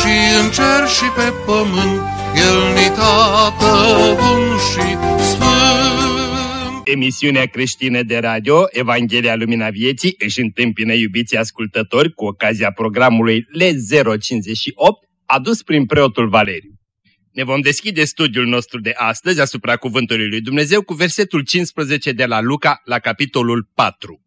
și în cer și pe pământ, El ni tată bun și sfânt. Emisiunea creștină de radio Evanghelia Lumina Vieții își întâmpină iubiții ascultători cu ocazia programului L058 adus prin preotul Valeriu. Ne vom deschide studiul nostru de astăzi asupra Cuvântului Lui Dumnezeu cu versetul 15 de la Luca la capitolul 4.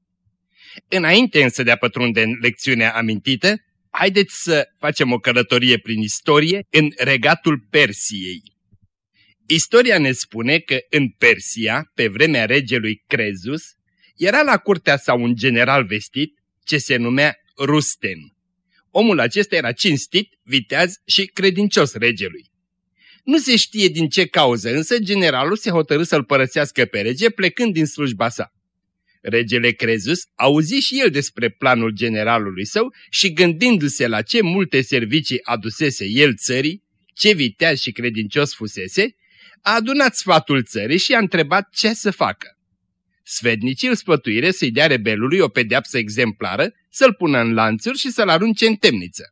Înainte însă de a pătrunde în lecțiunea amintită, haideți să facem o călătorie prin istorie în regatul Persiei. Istoria ne spune că în Persia, pe vremea regelui Crezus, era la curtea sa un general vestit ce se numea Rusten. Omul acesta era cinstit, viteaz și credincios regelui. Nu se știe din ce cauză, însă generalul se hotărâ să-l părăsească pe rege plecând din slujba sa. Regele Crezus auzi și el despre planul generalului său și gândindu-se la ce multe servicii adusese el țării, ce viteaz și credincios fusese, a adunat sfatul țării și a întrebat ce să facă. Svednicii îl spătuire să-i dea rebelului o pedeapsă exemplară, să-l pună în lanțuri și să-l arunce în temniță.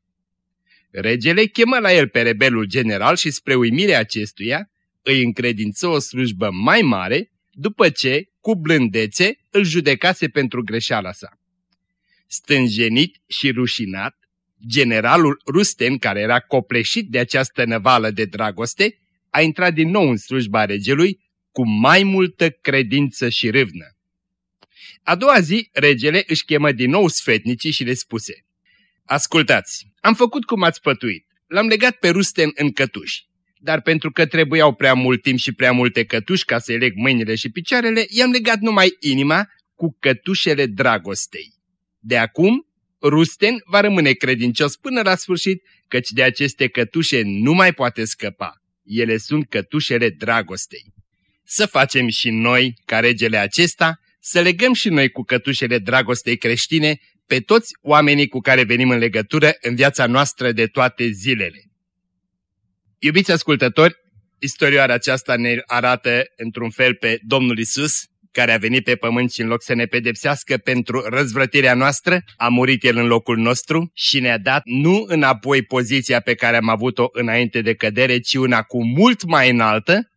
Regele chemă la el pe rebelul general și spre uimirea acestuia îi încredință o slujbă mai mare după ce, cu blândețe, îl judecase pentru greșeala sa. Stânjenit și rușinat, generalul Rusten, care era copleșit de această năvală de dragoste, a intrat din nou în slujba regelui cu mai multă credință și râvnă. A doua zi, regele își chemă din nou sfetnicii și le spuse Ascultați, am făcut cum ați pătuit. L-am legat pe Rusten în cătuși. Dar pentru că trebuiau prea mult timp și prea multe cătuși ca să-i leg mâinile și picioarele, i-am legat numai inima cu cătușele dragostei. De acum, Rusten va rămâne credincios până la sfârșit, căci de aceste cătușe nu mai poate scăpa. Ele sunt cătușele dragostei. Să facem și noi, ca regele acesta, să legăm și noi cu cătușele dragostei creștine pe toți oamenii cu care venim în legătură în viața noastră de toate zilele. Iubiți ascultători, istorioara aceasta ne arată într-un fel pe Domnul Isus, care a venit pe pământ și în loc să ne pedepsească pentru răzvrătirea noastră, a murit El în locul nostru și ne-a dat nu înapoi poziția pe care am avut-o înainte de cădere, ci una cu mult mai înaltă,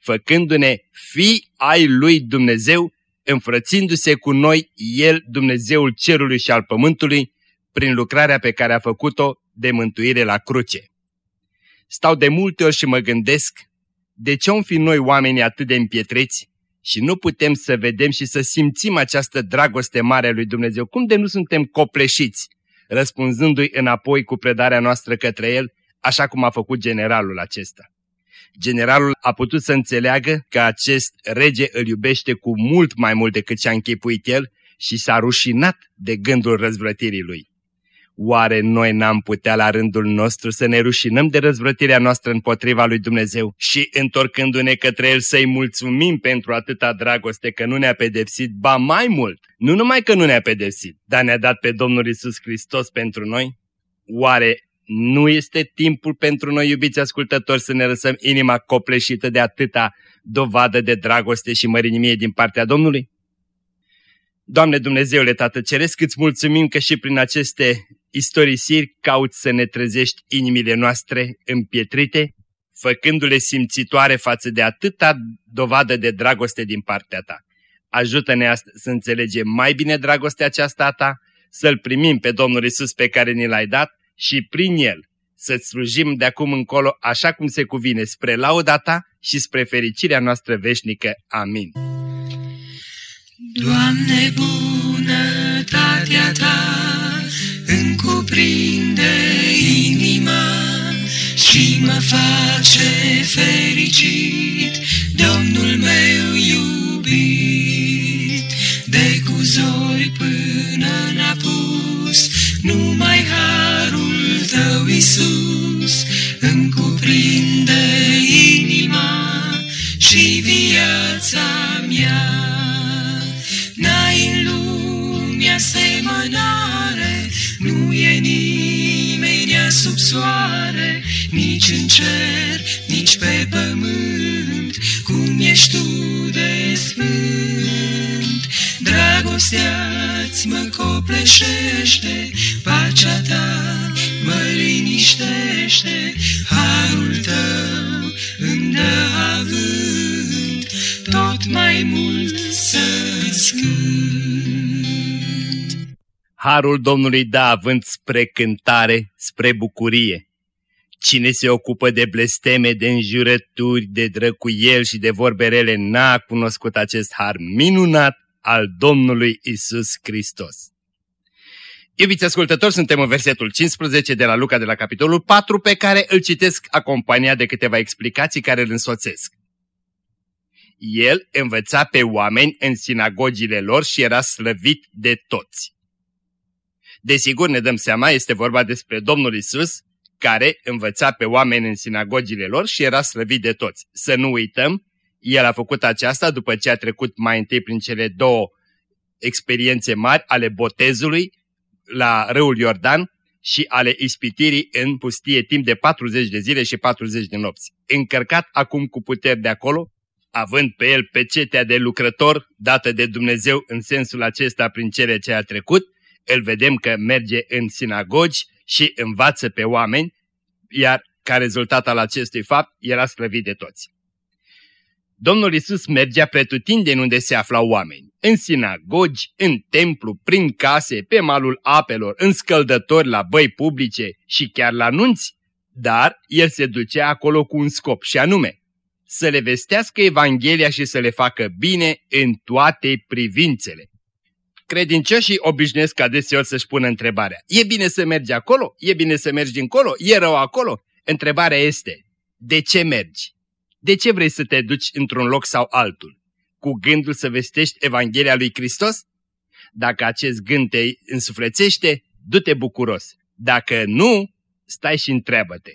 făcându-ne fi ai lui Dumnezeu înfrățindu-se cu noi El, Dumnezeul cerului și al pământului, prin lucrarea pe care a făcut-o de mântuire la cruce. Stau de multe ori și mă gândesc, de ce om fi noi oamenii atât de împietriți și nu putem să vedem și să simțim această dragoste mare a lui Dumnezeu? Cum de nu suntem copleșiți, răspunzându-i înapoi cu predarea noastră către El, așa cum a făcut generalul acesta? Generalul a putut să înțeleagă că acest rege îl iubește cu mult mai mult decât ce-a închipuit el și s-a rușinat de gândul răzvrătirii lui. Oare noi n-am putea la rândul nostru să ne rușinăm de răzvrătirea noastră împotriva lui Dumnezeu și, întorcându-ne către El, să-i mulțumim pentru atâta dragoste că nu ne-a pedepsit, ba mai mult, nu numai că nu ne-a pedepsit, dar ne-a dat pe Domnul Isus Hristos pentru noi? Oare nu este timpul pentru noi, iubiți ascultători, să ne lăsăm inima copleșită de atâta dovadă de dragoste și mărinimie din partea Domnului? Doamne Dumnezeule Tată Ceresc, îți mulțumim că și prin aceste istorisiri cauți să ne trezești inimile noastre împietrite, făcându-le simțitoare față de atâta dovadă de dragoste din partea Ta. Ajută-ne să înțelegem mai bine dragostea aceasta a Ta, să-L primim pe Domnul Isus pe care ni L-ai dat și prin el să-ți slujim de acum încolo așa cum se cuvine, spre lauda ta și spre fericirea noastră veșnică. Amin. Doamne, bunătatea ta cuprinde inima și mă face fericit, Domnul meu iubit. De cu zori până în apus, numai harul tău, Iisus, îmi cuprinde inima și viața mea. Sub soare, nici în cer, nici pe pământ, cum ești tu de sfânt. Dragostea-ți mă copleșește, pacea ta mă liniștește, harul tău îmi dă avânt, tot mai mult să-ți cânt. Harul Domnului dă avânt spre cântare, spre bucurie. Cine se ocupă de blesteme, de înjurături, de drăcuiel și de vorbe rele n-a cunoscut acest har minunat al Domnului Isus Hristos. Iubiți ascultători, suntem în versetul 15 de la Luca de la capitolul 4, pe care îl citesc acompaniat de câteva explicații care îl însoțesc. El învăța pe oameni în sinagogile lor și era slăvit de toți. Desigur, ne dăm seama, este vorba despre Domnul Isus, care învăța pe oameni în sinagogile lor și era slăvit de toți. Să nu uităm, el a făcut aceasta după ce a trecut mai întâi prin cele două experiențe mari ale botezului la râul Iordan și ale ispitirii în pustie timp de 40 de zile și 40 de nopți. Încărcat acum cu puteri de acolo, având pe el pecetea de lucrător dată de Dumnezeu în sensul acesta prin cele ce a trecut, îl vedem că merge în sinagogi și învață pe oameni, iar ca rezultat al acestui fapt era slăvit de toți. Domnul Isus mergea pretutindeni unde se aflau oameni, în sinagogi, în templu, prin case, pe malul apelor, în scăldători, la băi publice și chiar la nunți, dar el se ducea acolo cu un scop și anume, să le vestească Evanghelia și să le facă bine în toate privințele. Credincioșii obișnuiesc adeseori să-și pună întrebarea. E bine să mergi acolo? E bine să mergi încolo? E rău acolo? Întrebarea este, de ce mergi? De ce vrei să te duci într-un loc sau altul? Cu gândul să vestești Evanghelia lui Hristos? Dacă acest gând te însuflețește, du-te bucuros. Dacă nu, stai și întreabă-te.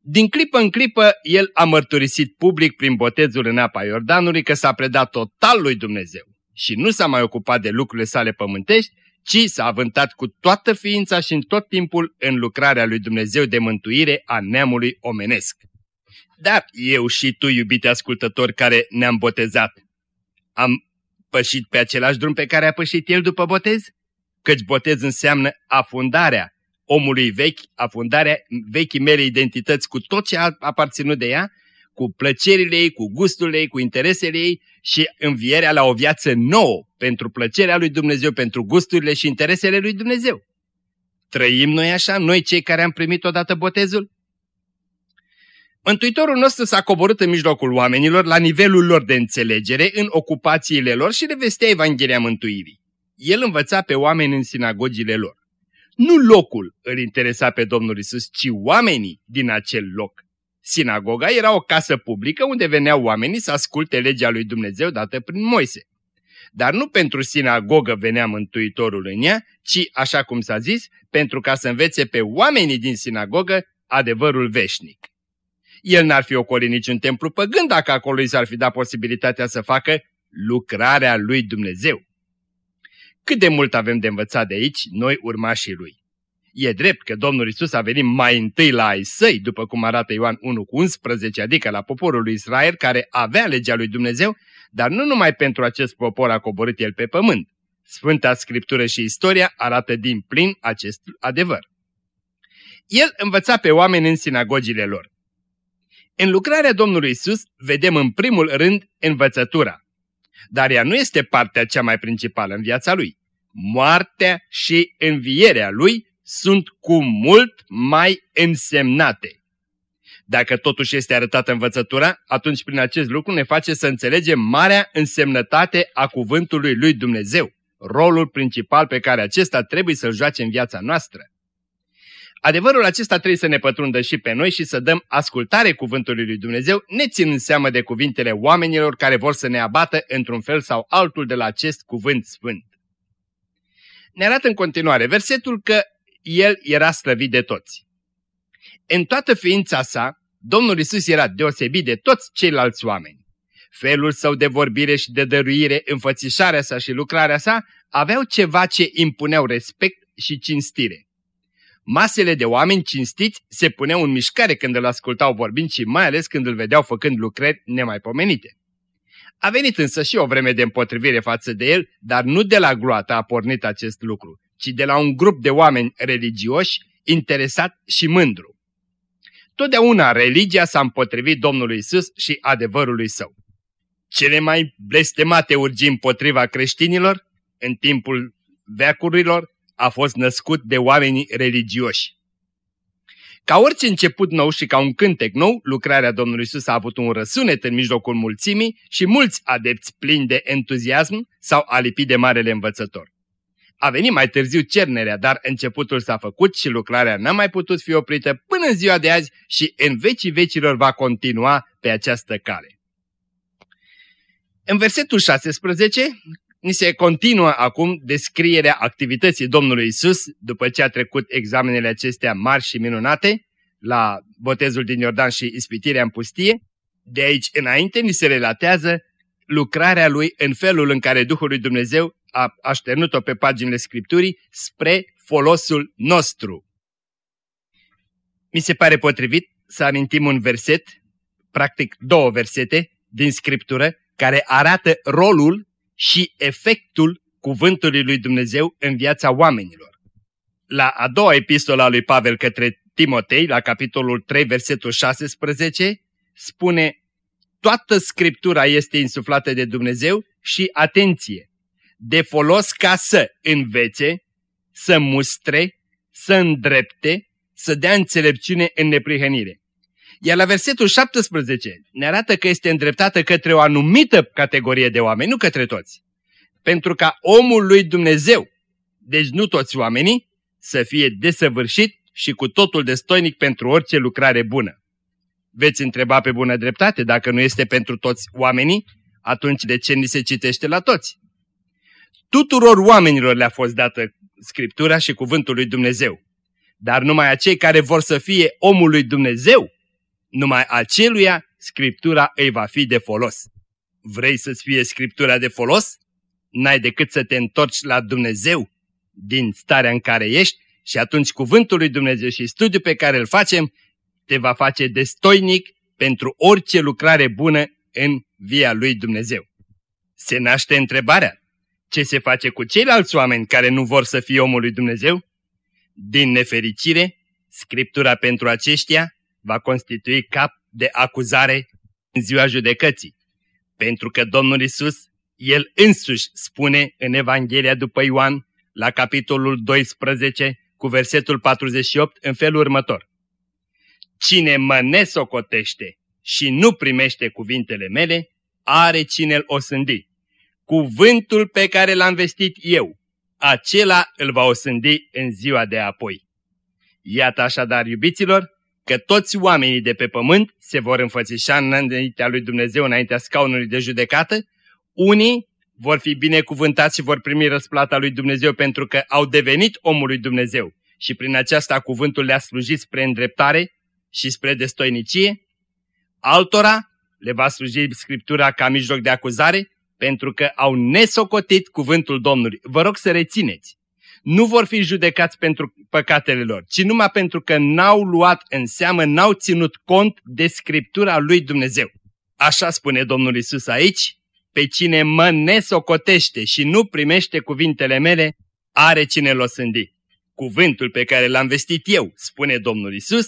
Din clipă în clipă, el a mărturisit public prin botezul în apa Iordanului că s-a predat total lui Dumnezeu și nu s-a mai ocupat de lucrurile sale pământești, ci s-a avântat cu toată ființa și în tot timpul în lucrarea lui Dumnezeu de mântuire a neamului omenesc. Dar eu și tu, iubite ascultători care ne-am botezat, am pășit pe același drum pe care a pășit el după botez? Căci botez înseamnă afundarea omului vechi, afundarea vechii mele identități cu tot ce a aparținut de ea, cu plăcerile ei, cu gusturile ei, cu interesele ei și învierea la o viață nouă pentru plăcerea lui Dumnezeu, pentru gusturile și interesele lui Dumnezeu. Trăim noi așa, noi cei care am primit odată botezul? Mântuitorul nostru s-a coborât în mijlocul oamenilor la nivelul lor de înțelegere, în ocupațiile lor și le vestea Evanghelia Mântuirii. El învăța pe oameni în sinagogile lor. Nu locul îl interesa pe Domnul Isus, ci oamenii din acel loc. Sinagoga era o casă publică unde veneau oamenii să asculte legea lui Dumnezeu dată prin Moise. Dar nu pentru sinagogă venea Mântuitorul în ea, ci, așa cum s-a zis, pentru ca să învețe pe oamenii din sinagogă adevărul veșnic. El n-ar fi ocolit niciun templu păgând dacă acolo i s-ar fi dat posibilitatea să facă lucrarea lui Dumnezeu. Cât de mult avem de învățat de aici, noi urmașii lui. E drept că Domnul Isus a venit mai întâi la ai săi, după cum arată Ioan 1 cu 11, adică la poporul lui Israel care avea legea lui Dumnezeu, dar nu numai pentru acest popor a coborât el pe pământ. Sfânta Scriptură și istoria arată din plin acest adevăr. El învăța pe oameni în sinagogile lor. În lucrarea Domnului Isus vedem în primul rând învățătura, dar ea nu este partea cea mai principală în viața lui. Moartea și învierea lui sunt cu mult mai însemnate. Dacă totuși este arătată învățătura, atunci prin acest lucru ne face să înțelegem marea însemnătate a cuvântului lui Dumnezeu, rolul principal pe care acesta trebuie să-l joace în viața noastră. Adevărul acesta trebuie să ne pătrundă și pe noi și să dăm ascultare cuvântului lui Dumnezeu, ne ținând seamă de cuvintele oamenilor care vor să ne abată într-un fel sau altul de la acest cuvânt sfânt. Ne arată în continuare versetul că el era slăvit de toți. În toată ființa sa, Domnul Isus era deosebit de toți ceilalți oameni. Felul său de vorbire și de dăruire, înfățișarea sa și lucrarea sa aveau ceva ce impuneau respect și cinstire. Masele de oameni cinstiți se puneau în mișcare când îl ascultau vorbind și mai ales când îl vedeau făcând lucrări nemaipomenite. A venit însă și o vreme de împotrivire față de el, dar nu de la gloată a pornit acest lucru, ci de la un grup de oameni religioși, interesat și mândru. Totdeauna religia s-a împotrivit Domnului Isus și adevărului său. Cele mai blestemate urgii împotriva creștinilor, în timpul veacurilor, a fost născut de oamenii religioși. Ca orice început nou și ca un cântec nou, lucrarea Domnului Isus a avut un răsunet în mijlocul mulțimii și mulți adepți plini de entuziasm s-au alipit de marele învățător. A venit mai târziu cernerea, dar începutul s-a făcut și lucrarea n-a mai putut fi oprită până în ziua de azi și în vecii vecilor va continua pe această cale. În versetul 16, ni se continuă acum descrierea activității Domnului Isus după ce a trecut examenele acestea mari și minunate la botezul din Iordan și ispitirea în pustie. De aici înainte ni se relatează lucrarea lui în felul în care Duhul lui Dumnezeu a așternut-o pe paginile Scripturii spre folosul nostru. Mi se pare potrivit să amintim un verset, practic două versete din Scriptură, care arată rolul și efectul cuvântului lui Dumnezeu în viața oamenilor. La a doua epistola a lui Pavel către Timotei, la capitolul 3, versetul 16, spune Toată Scriptura este insuflată de Dumnezeu și, atenție, de folos ca să învețe, să mustre, să îndrepte, să dea înțelepciune în neprihănire. Iar la versetul 17 ne arată că este îndreptată către o anumită categorie de oameni, nu către toți. Pentru ca omul lui Dumnezeu, deci nu toți oamenii, să fie desăvârșit și cu totul destoinic pentru orice lucrare bună. Veți întreba pe bună dreptate, dacă nu este pentru toți oamenii, atunci de ce ni se citește la toți? Tuturor oamenilor le-a fost dată Scriptura și Cuvântul lui Dumnezeu. Dar numai acei care vor să fie omul lui Dumnezeu numai aceluia Scriptura îi va fi de folos. Vrei să-ți fie Scriptura de folos? N-ai decât să te întorci la Dumnezeu din starea în care ești și atunci cuvântul lui Dumnezeu și studiul pe care îl facem te va face destoinic pentru orice lucrare bună în via lui Dumnezeu. Se naște întrebarea, ce se face cu ceilalți oameni care nu vor să fie omul lui Dumnezeu? Din nefericire, Scriptura pentru aceștia va constitui cap de acuzare în ziua judecății. Pentru că Domnul Isus, El însuși spune în Evanghelia după Ioan, la capitolul 12, cu versetul 48, în felul următor. Cine mă nesocotește și nu primește cuvintele mele, are cine-l osândi. Cuvântul pe care l-am vestit eu, acela îl va osândi în ziua de apoi. Iată așadar, iubiților, că toți oamenii de pe pământ se vor înfățișa înaintea lui Dumnezeu, înaintea scaunului de judecată, unii vor fi binecuvântați și vor primi răsplata lui Dumnezeu pentru că au devenit omul lui Dumnezeu și prin aceasta cuvântul le-a slujit spre îndreptare și spre destoinicie. Altora le va sluji Scriptura ca mijloc de acuzare pentru că au nesocotit cuvântul Domnului. Vă rog să rețineți nu vor fi judecați pentru păcatele lor, ci numai pentru că n-au luat în seamă, n-au ținut cont de Scriptura lui Dumnezeu. Așa spune Domnul Isus aici, pe cine mă nesocotește și nu primește cuvintele mele, are cine l-o sândi. Cuvântul pe care l-am vestit eu, spune Domnul Isus,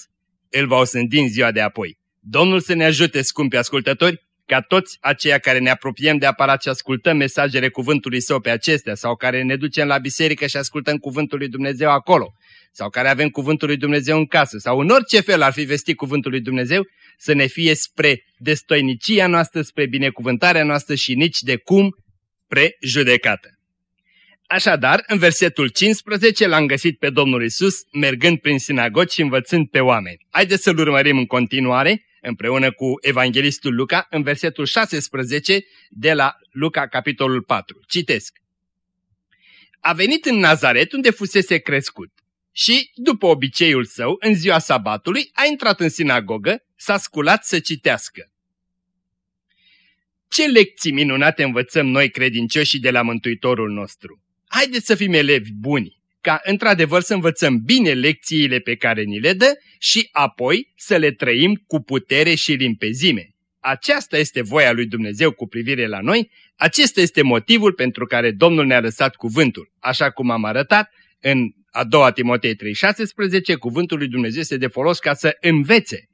îl va osândi în ziua de apoi. Domnul să ne ajute, scumpi ascultători, ca toți aceia care ne apropiem de aparat și ascultăm mesajele cuvântului său pe acestea sau care ne ducem la biserică și ascultăm cuvântul lui Dumnezeu acolo sau care avem cuvântul lui Dumnezeu în casă sau în orice fel ar fi vestit cuvântul lui Dumnezeu, să ne fie spre destoinicia noastră, spre binecuvântarea noastră și nici de cum spre judecată. Așadar, în versetul 15 l-am găsit pe Domnul Isus mergând prin sinagogi și învățând pe oameni. Haideți să-l urmărim în continuare împreună cu evanghelistul Luca în versetul 16 de la Luca capitolul 4. Citesc. A venit în Nazaret unde fusese crescut și, după obiceiul său, în ziua sabatului, a intrat în sinagogă, s-a sculat să citească. Ce lecții minunate învățăm noi credincioșii de la Mântuitorul nostru! Haideți să fim elevi buni, ca într-adevăr să învățăm bine lecțiile pe care ni le dă și apoi să le trăim cu putere și limpezime. Aceasta este voia lui Dumnezeu cu privire la noi, acesta este motivul pentru care Domnul ne-a lăsat cuvântul. Așa cum am arătat în a doua Timotei 3,16, cuvântul lui Dumnezeu este de folos ca să învețe.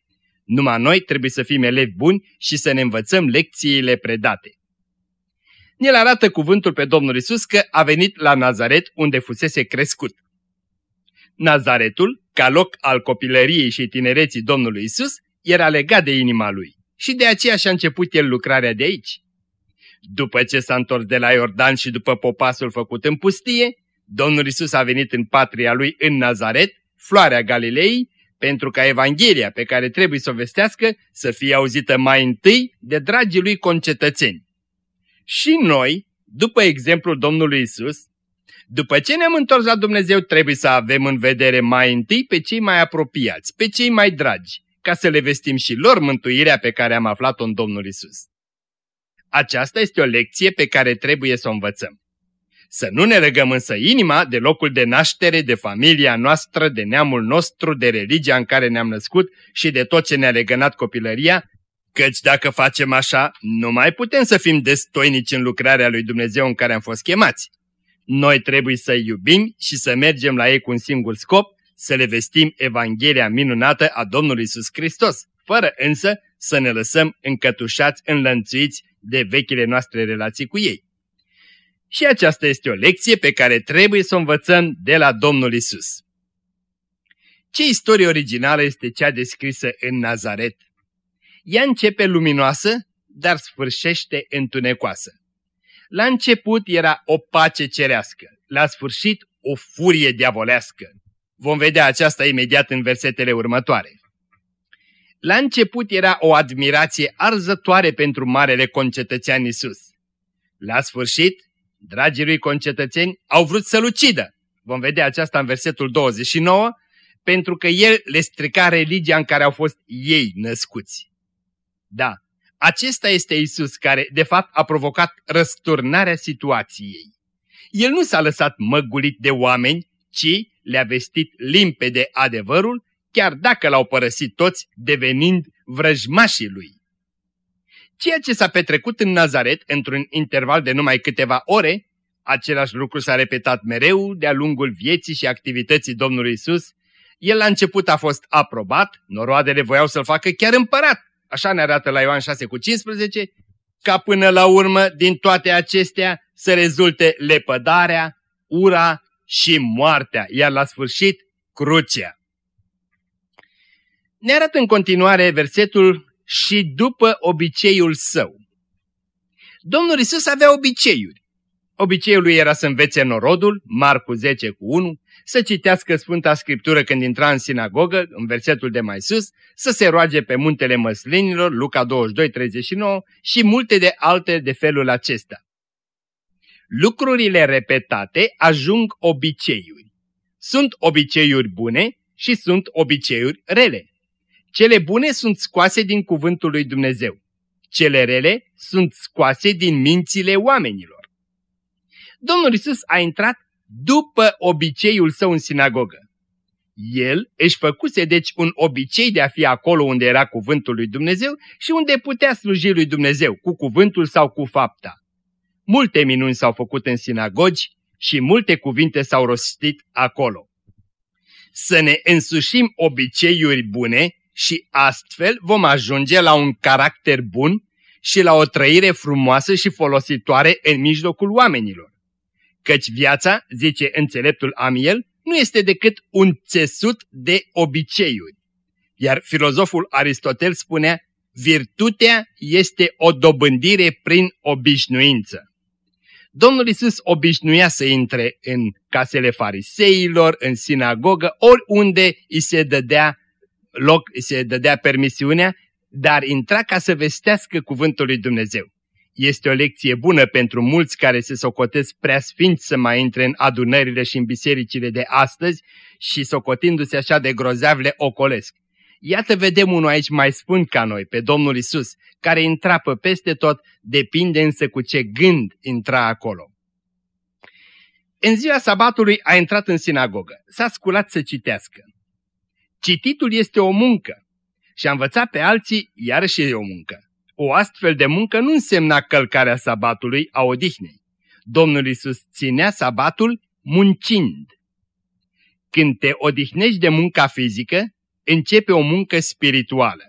Numai noi trebuie să fim elevi buni și să ne învățăm lecțiile predate. Ne-l arată cuvântul pe Domnul Isus că a venit la Nazaret unde fusese crescut. Nazaretul, ca loc al copilăriei și tinereții Domnului Isus, era legat de inima lui și de aceea și-a început el lucrarea de aici. După ce s-a întors de la Iordan și după popasul făcut în pustie, Domnul Isus a venit în patria lui în Nazaret, floarea Galilei, pentru ca Evanghelia pe care trebuie să o vestească să fie auzită mai întâi de dragii lui concetățeni. Și noi, după exemplul Domnului Isus, după ce ne-am întors la Dumnezeu, trebuie să avem în vedere mai întâi pe cei mai apropiați, pe cei mai dragi, ca să le vestim și lor mântuirea pe care am aflat-o în Domnul Isus. Aceasta este o lecție pe care trebuie să o învățăm. Să nu ne legăm însă inima de locul de naștere, de familia noastră, de neamul nostru, de religia în care ne-am născut și de tot ce ne-a legănat copilăria, căci dacă facem așa, nu mai putem să fim destoinici în lucrarea lui Dumnezeu în care am fost chemați. Noi trebuie să iubim și să mergem la ei cu un singur scop, să le vestim Evanghelia minunată a Domnului Isus Hristos, fără însă să ne lăsăm încătușați, înlănțuiți de vechile noastre relații cu ei. Și aceasta este o lecție pe care trebuie să o învățăm de la Domnul Isus. Ce istorie originală este cea descrisă în Nazaret? Ea începe luminoasă, dar sfârșește întunecoasă. La început era o pace cerească, la sfârșit o furie diavolească. Vom vedea aceasta imediat în versetele următoare. La început era o admirație arzătoare pentru marele concetățean Isus. La sfârșit, dragii lui concetățeni au vrut să-l ucidă. Vom vedea aceasta în versetul 29, pentru că el le strica religia în care au fost ei născuți. Da, acesta este Isus care, de fapt, a provocat răsturnarea situației. El nu s-a lăsat măgulit de oameni, ci le-a vestit limpede adevărul, chiar dacă l-au părăsit toți, devenind vrăjmașii lui. Ceea ce s-a petrecut în Nazaret, într-un interval de numai câteva ore, același lucru s-a repetat mereu de-a lungul vieții și activității Domnului Isus. El la început a fost aprobat, noroadele voiau să-l facă chiar împărat, așa ne arată la Ioan 6 cu 15, ca până la urmă din toate acestea să rezulte lepădarea, ura și moartea, iar la sfârșit crucea. Ne arată în continuare versetul și după obiceiul său. Domnul Isus avea obiceiuri. Obiceiul lui era să învețe norodul, Marcu 10 cu 1, să citească Sfânta Scriptură când intra în sinagogă, în versetul de mai sus, să se roage pe muntele măslinilor, Luca 22, 39, și multe de alte de felul acesta. Lucrurile repetate ajung obiceiuri. Sunt obiceiuri bune și sunt obiceiuri rele. Cele bune sunt scoase din cuvântul lui Dumnezeu. Cele rele sunt scoase din mințile oamenilor. Domnul Isus a intrat după obiceiul său în sinagogă. El își făcuse deci un obicei de a fi acolo unde era cuvântul lui Dumnezeu și unde putea sluji lui Dumnezeu, cu cuvântul sau cu fapta. Multe minuni s-au făcut în sinagogi și multe cuvinte s-au rostit acolo. Să ne însușim obiceiuri bune și astfel vom ajunge la un caracter bun și la o trăire frumoasă și folositoare în mijlocul oamenilor. Căci viața, zice înțeleptul Amiel, nu este decât un țesut de obiceiuri. Iar filozoful Aristotel spunea, virtutea este o dobândire prin obișnuință. Domnul Isus obișnuia să intre în casele fariseilor, în sinagogă, oriunde îi se dădea loc, îi se dădea permisiunea, dar intra ca să vestească cuvântul lui Dumnezeu. Este o lecție bună pentru mulți care se socotesc prea sfinți să mai intre în adunările și în bisericile de astăzi și socotindu-se așa de grozav le ocolesc. Iată vedem unul aici mai spun ca noi, pe Domnul Isus, care intra pe peste tot, depinde însă cu ce gând intra acolo. În ziua sabatului a intrat în sinagogă, s-a sculat să citească. Cititul este o muncă și a învățat pe alții iarăși e o muncă. O astfel de muncă nu însemna călcarea sabatului a odihnei. Domnul Iisus ținea sabatul muncind. Când te odihnești de munca fizică, începe o muncă spirituală.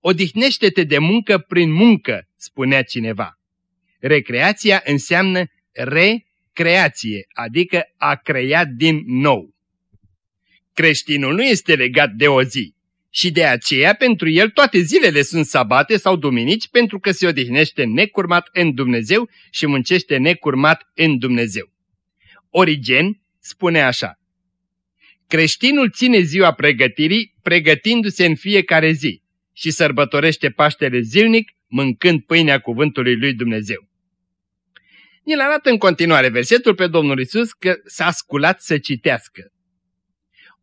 Odihnește-te de muncă prin muncă, spunea cineva. Recreația înseamnă recreație, adică a creat din nou. Creștinul nu este legat de o zi și de aceea pentru el toate zilele sunt sabate sau duminici pentru că se odihnește necurmat în Dumnezeu și muncește necurmat în Dumnezeu. Origen spune așa, Creștinul ține ziua pregătirii pregătindu-se în fiecare zi și sărbătorește Paștele zilnic mâncând pâinea cuvântului lui Dumnezeu. El arată în continuare versetul pe Domnul Isus că s-a sculat să citească.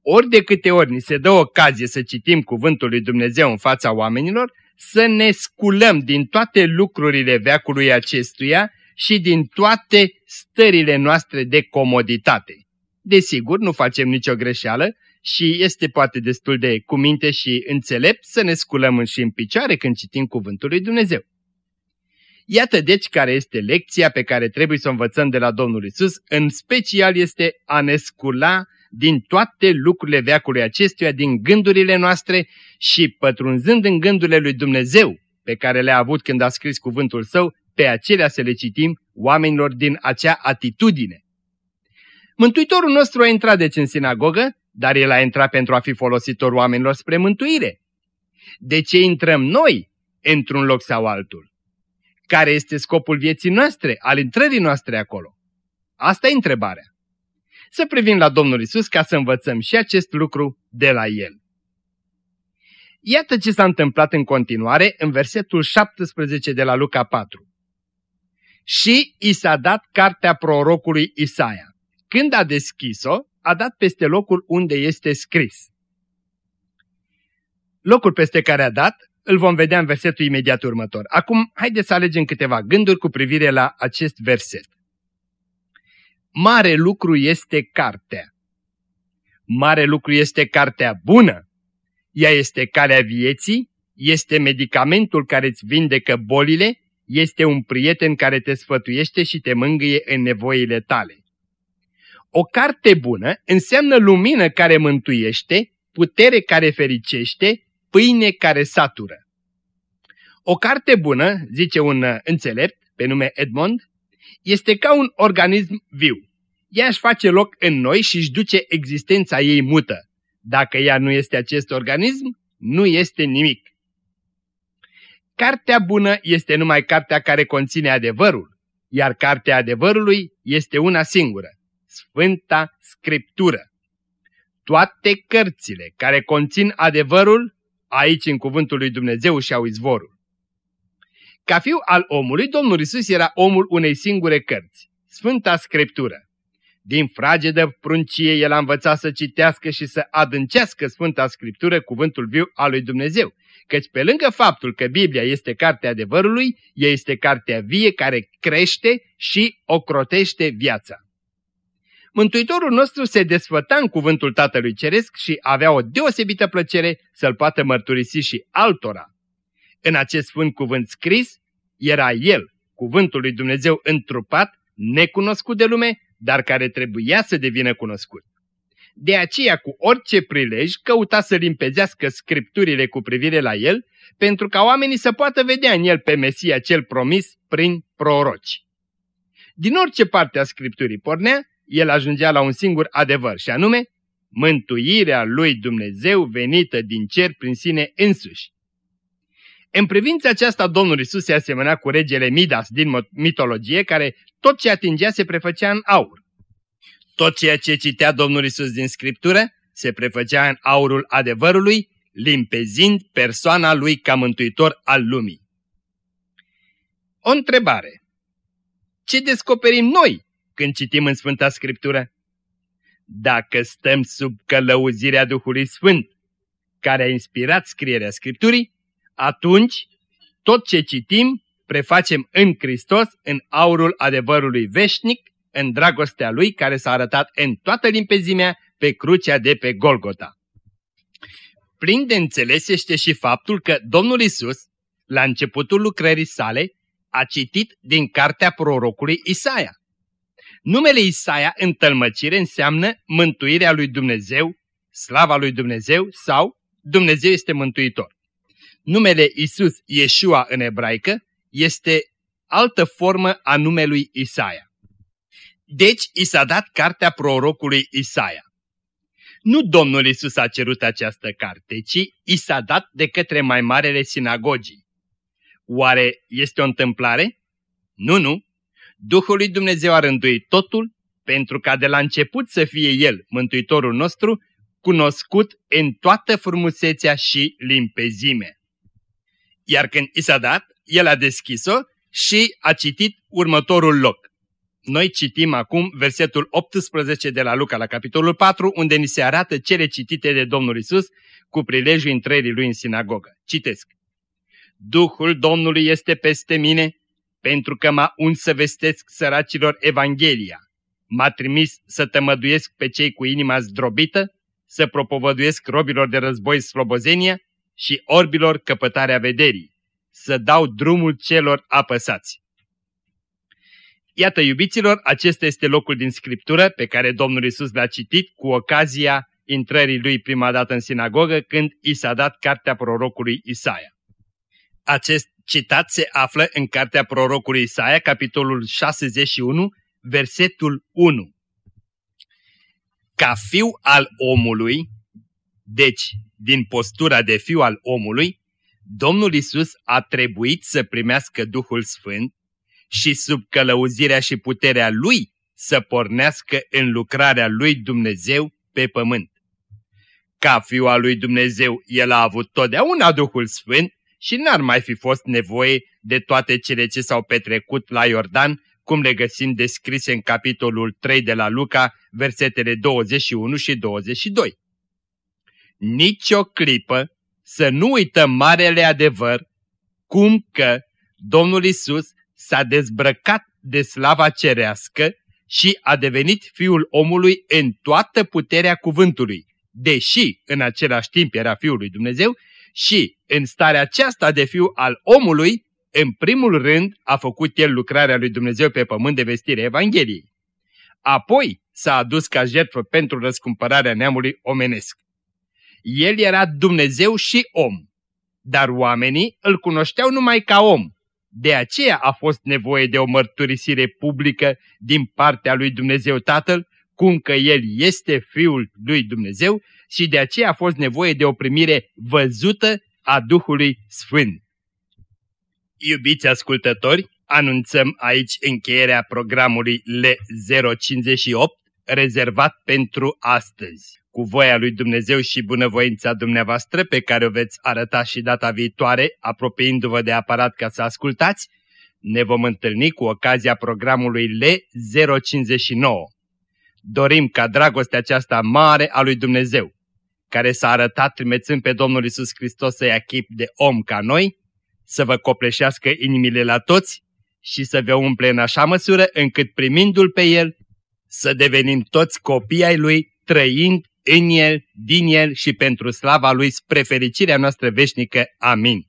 Ori de câte ori ni se dă ocazie să citim cuvântul lui Dumnezeu în fața oamenilor, să ne sculăm din toate lucrurile veacului acestuia și din toate stările noastre de comoditate. Desigur, nu facem nicio greșeală și este poate destul de cuminte și înțelept să ne sculăm și în picioare când citim cuvântul lui Dumnezeu. Iată deci care este lecția pe care trebuie să o învățăm de la Domnul Isus, în special este a ne scula din toate lucrurile veacului acestuia, din gândurile noastre și pătrunzând în gândurile lui Dumnezeu pe care le-a avut când a scris cuvântul său, pe acelea să le citim oamenilor din acea atitudine. Mântuitorul nostru a intrat deci în sinagogă, dar el a intrat pentru a fi folositor oamenilor spre mântuire. De ce intrăm noi într-un loc sau altul? Care este scopul vieții noastre, al intrării noastre acolo? Asta e întrebarea. Să privim la Domnul Isus ca să învățăm și acest lucru de la El. Iată ce s-a întâmplat în continuare în versetul 17 de la Luca 4. Și i s-a dat cartea prorocului Isaia. Când a deschis-o, a dat peste locul unde este scris. Locul peste care a dat îl vom vedea în versetul imediat următor. Acum, haideți să alegem câteva gânduri cu privire la acest verset. Mare lucru este cartea. Mare lucru este cartea bună. Ea este calea vieții, este medicamentul care îți vindecă bolile, este un prieten care te sfătuiește și te mângâie în nevoile tale. O carte bună înseamnă lumină care mântuiește, putere care fericește, pâine care satură. O carte bună, zice un înțelept pe nume Edmond, este ca un organism viu. Ea își face loc în noi și își duce existența ei mută. Dacă ea nu este acest organism, nu este nimic. Cartea bună este numai cartea care conține adevărul, iar cartea adevărului este una singură, Sfânta Scriptură. Toate cărțile care conțin adevărul, aici în cuvântul lui Dumnezeu și au izvorul. Ca fiu al omului, Domnul Isus era omul unei singure cărți, Sfânta Scriptură. Din fragedă pruncie el a învățat să citească și să adâncească Sfânta Scriptură, cuvântul viu al lui Dumnezeu, căci pe lângă faptul că Biblia este cartea adevărului, ea este cartea vie care crește și ocrotește viața. Mântuitorul nostru se desfăta în cuvântul Tatălui Ceresc și avea o deosebită plăcere să-l poată mărturisi și altora. În acest sfânt cuvânt scris era El, cuvântul lui Dumnezeu întrupat, necunoscut de lume, dar care trebuia să devină cunoscut. De aceea, cu orice prilej, căuta să limpezească scripturile cu privire la el, pentru ca oamenii să poată vedea în el pe Mesia cel promis prin proroci. Din orice parte a scripturii pornea, el ajungea la un singur adevăr, și anume, mântuirea lui Dumnezeu venită din cer prin sine însuși. În privința aceasta, Domnul Isus se asemăna cu regele Midas din mitologie, care tot ce atingea se prefăcea în aur. Tot ceea ce citea Domnul Isus din Scriptură se prefăcea în aurul adevărului, limpezind persoana lui ca mântuitor al lumii. O întrebare. Ce descoperim noi când citim în Sfânta Scriptură? Dacă stăm sub călăuzirea Duhului Sfânt, care a inspirat scrierea Scripturii, atunci tot ce citim prefacem în Hristos, în aurul adevărului veșnic, în dragostea Lui care s-a arătat în toată limpezimea pe crucea de pe Golgota. Prin de înțeles este și faptul că Domnul Isus, la începutul lucrării sale, a citit din cartea prorocului Isaia. Numele Isaia în tălmăcire înseamnă mântuirea lui Dumnezeu, slava lui Dumnezeu sau Dumnezeu este mântuitor. Numele Isus, Yeshua în ebraică, este altă formă a numelui Isaia. Deci i s-a dat cartea prorocului Isaia. Nu Domnul Isus a cerut această carte, ci i s-a dat de către mai marele sinagogii. Oare este o întâmplare? Nu, nu. Duhul lui Dumnezeu a rânduit totul pentru ca de la început să fie El, Mântuitorul nostru, cunoscut în toată frumusețea și limpezime. Iar când i s-a dat, El a deschis-o și a citit următorul loc. Noi citim acum versetul 18 de la Luca la capitolul 4, unde ni se arată cele citite de Domnul Isus cu prilejul intrării lui în sinagogă. Citesc. Duhul Domnului este peste mine, pentru că m-a uns să vestesc săracilor Evanghelia. M-a trimis să tămăduiesc pe cei cu inima zdrobită, să propovăduiesc robilor de război slobozenia și orbilor căpătarea vederii, să dau drumul celor apăsați. Iată, iubiților, acesta este locul din Scriptură pe care Domnul Isus l-a citit cu ocazia intrării lui prima dată în sinagogă când i s-a dat cartea prorocului Isaia. Acest citat se află în cartea prorocului Isaia, capitolul 61, versetul 1. Ca fiu al omului, deci din postura de fiu al omului, Domnul Isus a trebuit să primească Duhul Sfânt și sub călăuzirea și puterea Lui să pornească în lucrarea Lui Dumnezeu pe pământ. Ca fiu al lui Dumnezeu, el a avut totdeauna Duhul Sfânt și n-ar mai fi fost nevoie de toate cele ce s-au petrecut la Iordan, cum le găsim descrise în capitolul 3 de la Luca, versetele 21 și 22. Nici o clipă să nu uităm marele adevăr, cum că Domnul Isus s-a dezbrăcat de slava cerească și a devenit Fiul omului în toată puterea cuvântului, deși în același timp era Fiul lui Dumnezeu și în starea aceasta de Fiu al omului, în primul rând a făcut el lucrarea lui Dumnezeu pe pământ de vestire Evangheliei. Apoi s-a adus ca jertfă pentru răscumpărarea neamului omenesc. El era Dumnezeu și om, dar oamenii îl cunoșteau numai ca om de aceea a fost nevoie de o mărturisire publică din partea lui Dumnezeu Tatăl, cum că El este Fiul lui Dumnezeu și de aceea a fost nevoie de o primire văzută a Duhului Sfânt. Iubiți ascultători, anunțăm aici încheierea programului L058 rezervat pentru astăzi cu voia lui Dumnezeu și bunăvoința dumneavoastră pe care o veți arăta și data viitoare, apropiindu-vă de aparat ca să ascultați, ne vom întâlni cu ocazia programului L059. Dorim ca dragostea aceasta mare a lui Dumnezeu, care s-a arătat trimețând pe Domnul Isus Hristos să ia chip de om ca noi, să vă copleșească inimile la toți și să vă umple în așa măsură încât primindu-L pe El, să devenim toți copii ai Lui, trăind în El, din El și pentru slava Lui spre fericirea noastră veșnică. Amin.